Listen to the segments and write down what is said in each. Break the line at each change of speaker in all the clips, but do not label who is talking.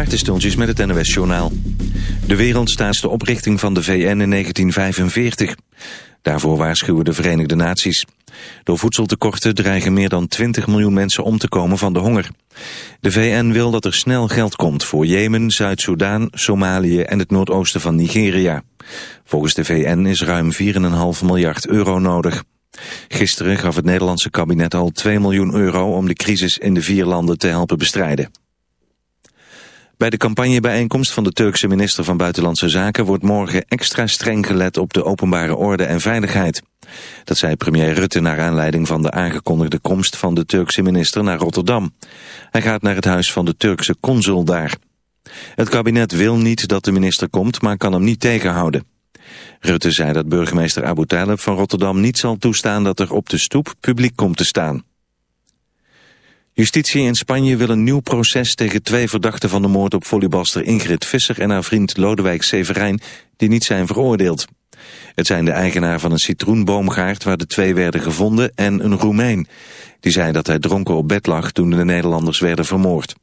Maarten met het NOS Journaal. De wereld staat de oprichting van de VN in 1945. Daarvoor waarschuwen de Verenigde Naties. Door voedseltekorten dreigen meer dan 20 miljoen mensen om te komen van de honger. De VN wil dat er snel geld komt voor Jemen, Zuid-Soedan, Somalië en het noordoosten van Nigeria. Volgens de VN is ruim 4,5 miljard euro nodig. Gisteren gaf het Nederlandse kabinet al 2 miljoen euro om de crisis in de vier landen te helpen bestrijden. Bij de campagnebijeenkomst van de Turkse minister van Buitenlandse Zaken wordt morgen extra streng gelet op de openbare orde en veiligheid. Dat zei premier Rutte naar aanleiding van de aangekondigde komst van de Turkse minister naar Rotterdam. Hij gaat naar het huis van de Turkse consul daar. Het kabinet wil niet dat de minister komt, maar kan hem niet tegenhouden. Rutte zei dat burgemeester Abu Talib van Rotterdam niet zal toestaan dat er op de stoep publiek komt te staan. Justitie in Spanje wil een nieuw proces tegen twee verdachten van de moord op volleybalster Ingrid Visser en haar vriend Lodewijk Severijn, die niet zijn veroordeeld. Het zijn de eigenaar van een citroenboomgaard waar de twee werden gevonden en een Roemeen. Die zei dat hij dronken op bed lag toen de Nederlanders werden vermoord.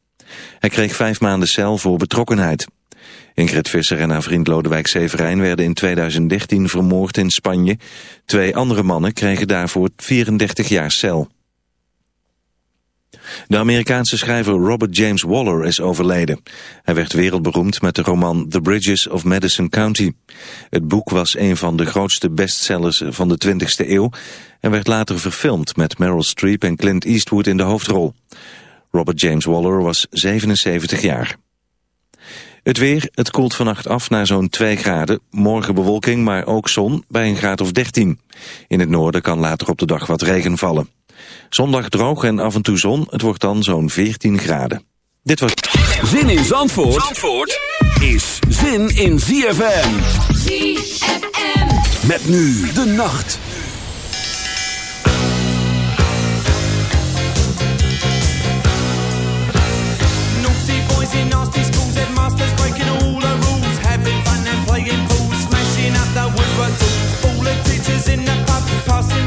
Hij kreeg vijf maanden cel voor betrokkenheid. Ingrid Visser en haar vriend Lodewijk Severijn werden in 2013 vermoord in Spanje. Twee andere mannen kregen daarvoor 34 jaar cel. De Amerikaanse schrijver Robert James Waller is overleden. Hij werd wereldberoemd met de roman The Bridges of Madison County. Het boek was een van de grootste bestsellers van de 20e eeuw... en werd later verfilmd met Meryl Streep en Clint Eastwood in de hoofdrol. Robert James Waller was 77 jaar. Het weer, het koelt vannacht af naar zo'n 2 graden. Morgen bewolking, maar ook zon bij een graad of 13. In het noorden kan later op de dag wat regen vallen. Zondag droog en af en toe zon. Het wordt dan zo'n 14 graden. Dit was...
Zin in Zandvoort, Zandvoort is zin in ZFM. ZFM. Met nu de nacht.
Naughty boys in nasty schools, headmasters breaking all the rules. Having fun and playing fools, smashing up the woodwork tools. All the teachers in the pub, passing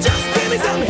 just give me
some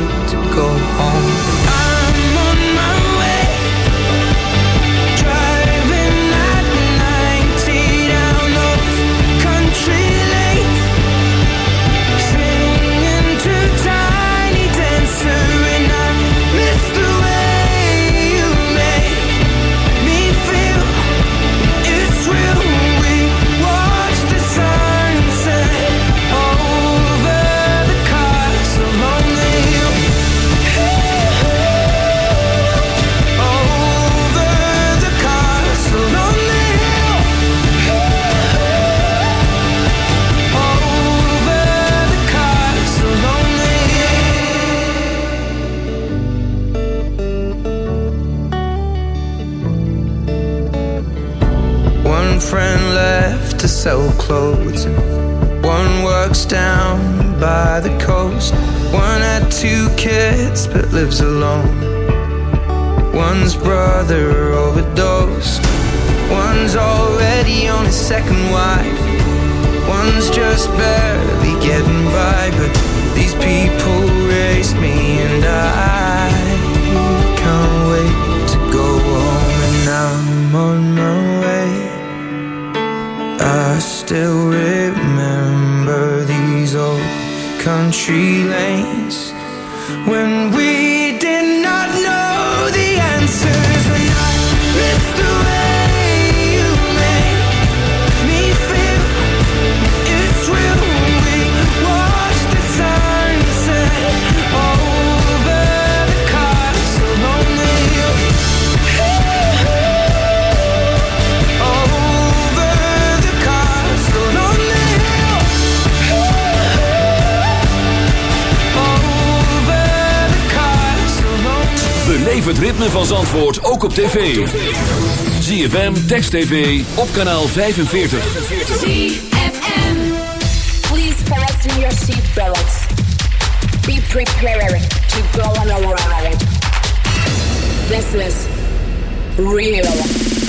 tv. ZFM, Text TV, op kanaal 45.
ZFM. Please fasten your seatbelts. Be prepared to go on a ride. This is real.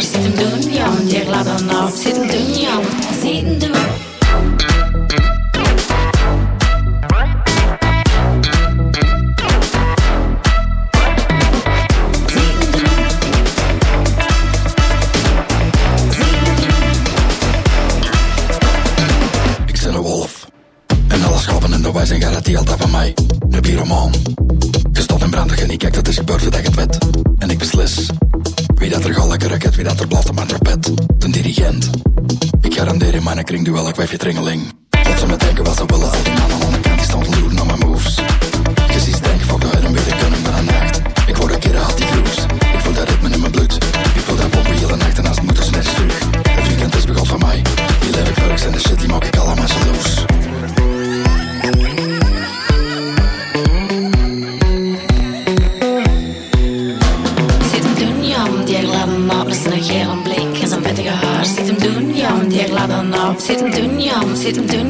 Sit
dem dunja und
ihr Glaubern auf, sit dem Ik kringduel, ik bij je tringeling.
didn't do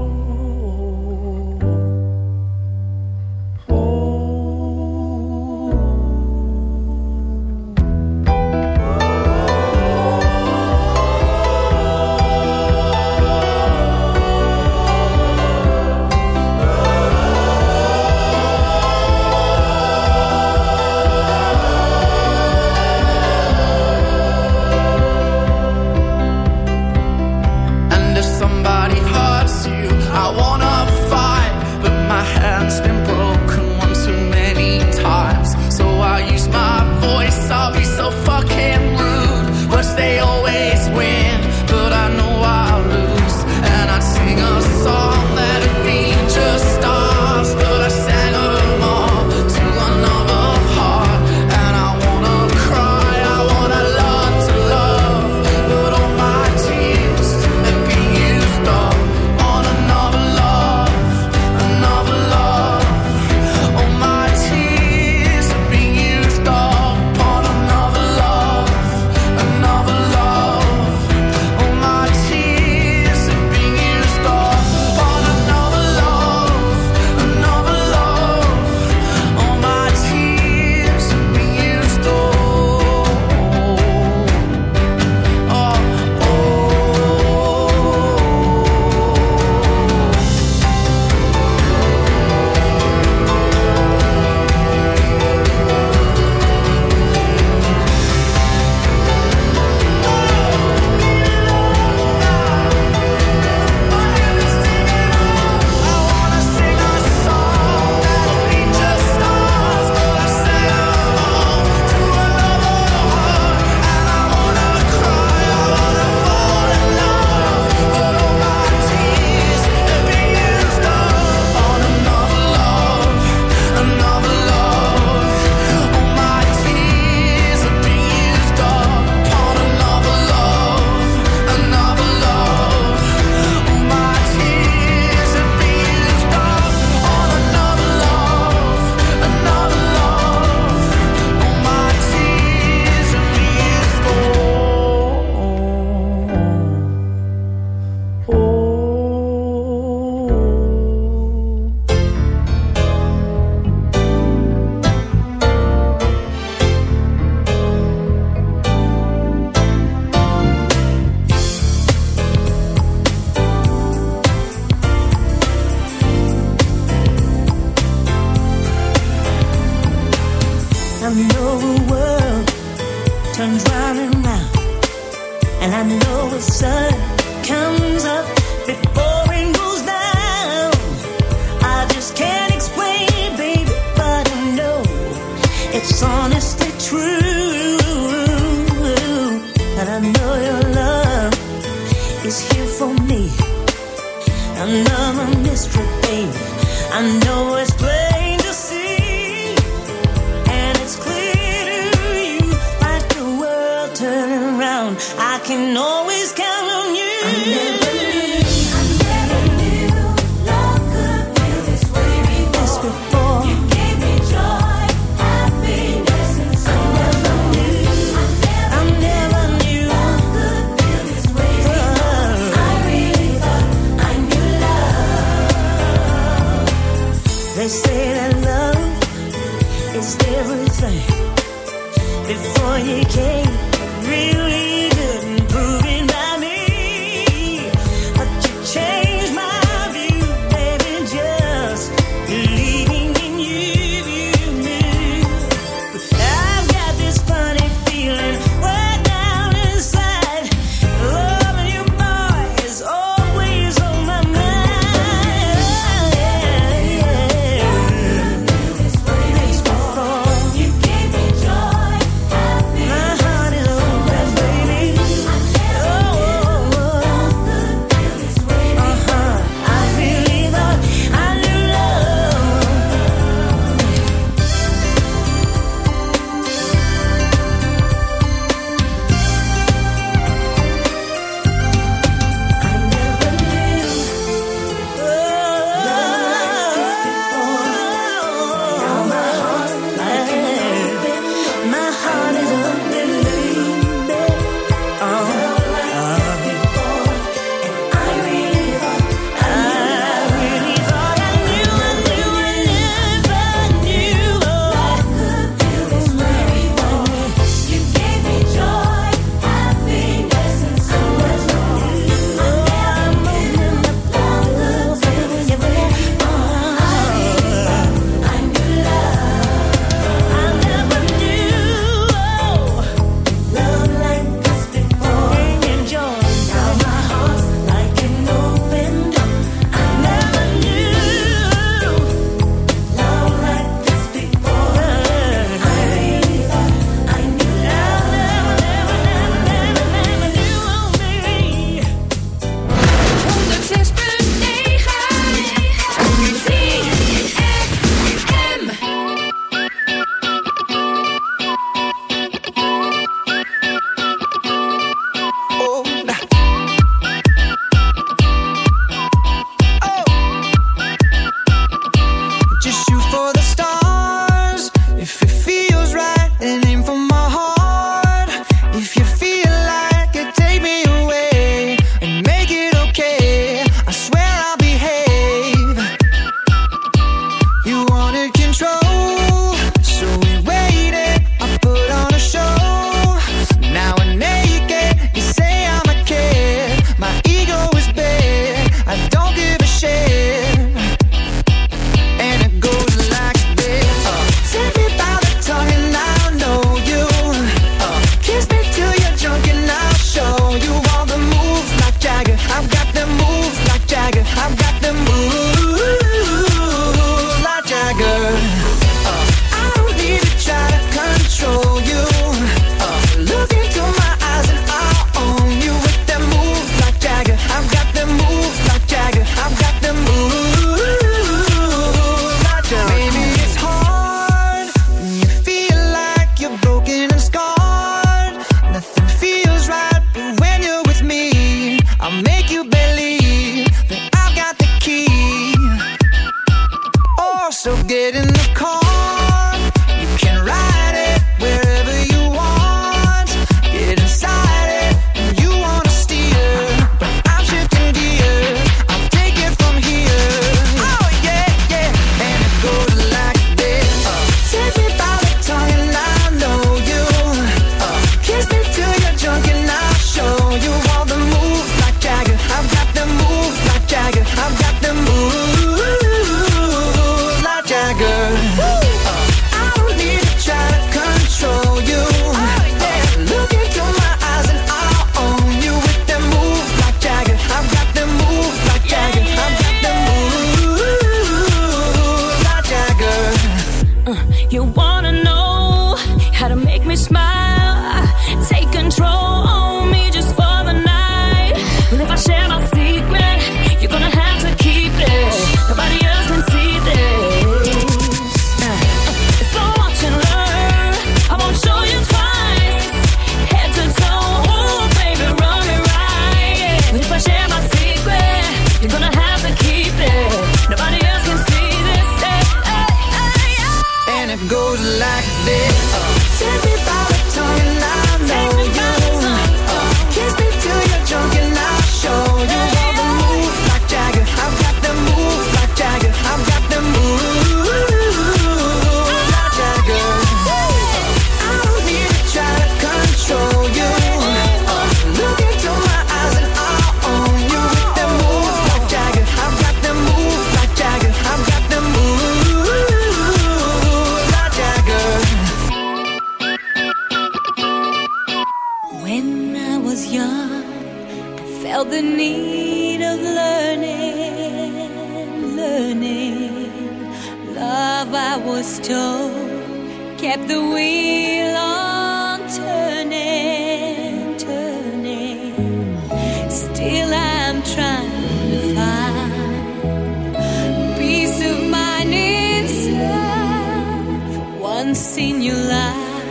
Once in your life,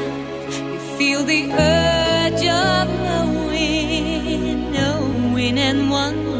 you feel the urge of knowing, knowing, and
one.